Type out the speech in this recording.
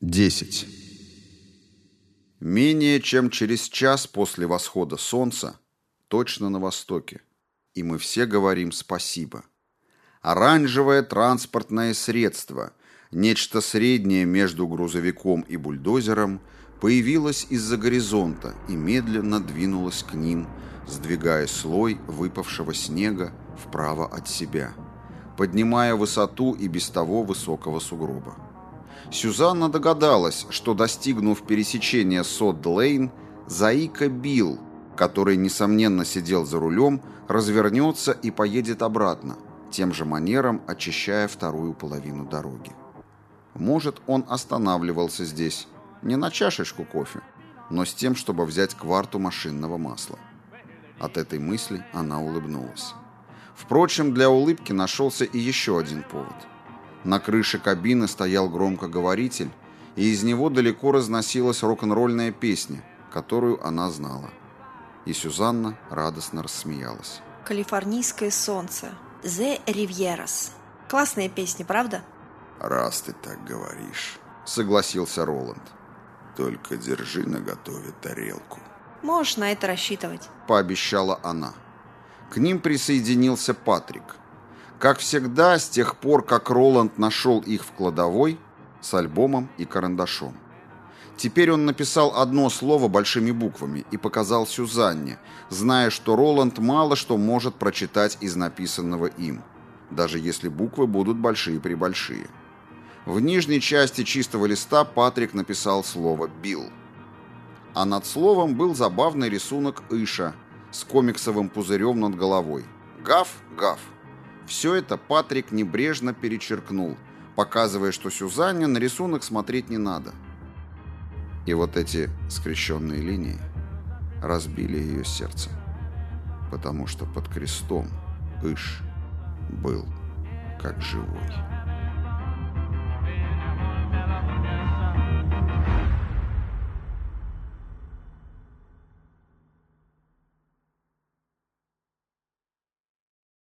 10. Менее чем через час после восхода солнца, точно на востоке, и мы все говорим спасибо. Оранжевое транспортное средство, нечто среднее между грузовиком и бульдозером, появилось из-за горизонта и медленно двинулось к ним, сдвигая слой выпавшего снега вправо от себя, поднимая высоту и без того высокого сугроба. Сюзанна догадалась, что, достигнув пересечения Сод-Лейн, Заика Билл, который, несомненно, сидел за рулем, развернется и поедет обратно, тем же манером очищая вторую половину дороги. Может, он останавливался здесь, не на чашечку кофе, но с тем, чтобы взять кварту машинного масла. От этой мысли она улыбнулась. Впрочем, для улыбки нашелся и еще один повод – на крыше кабины стоял громкоговоритель, и из него далеко разносилась рок-н-ролльная песня, которую она знала. И Сюзанна радостно рассмеялась. «Калифорнийское солнце». «The Rivieras». Классная песня, правда? «Раз ты так говоришь», — согласился Роланд. «Только держи наготове тарелку». «Можешь на это рассчитывать», — пообещала она. К ним присоединился Патрик. Как всегда, с тех пор, как Роланд нашел их в кладовой, с альбомом и карандашом. Теперь он написал одно слово большими буквами и показал Сюзанне, зная, что Роланд мало что может прочитать из написанного им, даже если буквы будут большие-пребольшие. В нижней части чистого листа Патрик написал слово «Билл». А над словом был забавный рисунок Иша с комиксовым пузырем над головой. «Гав, гав». Все это Патрик небрежно перечеркнул, показывая, что Сюзанне на рисунок смотреть не надо. И вот эти скрещенные линии разбили ее сердце, потому что под крестом Иш был как живой.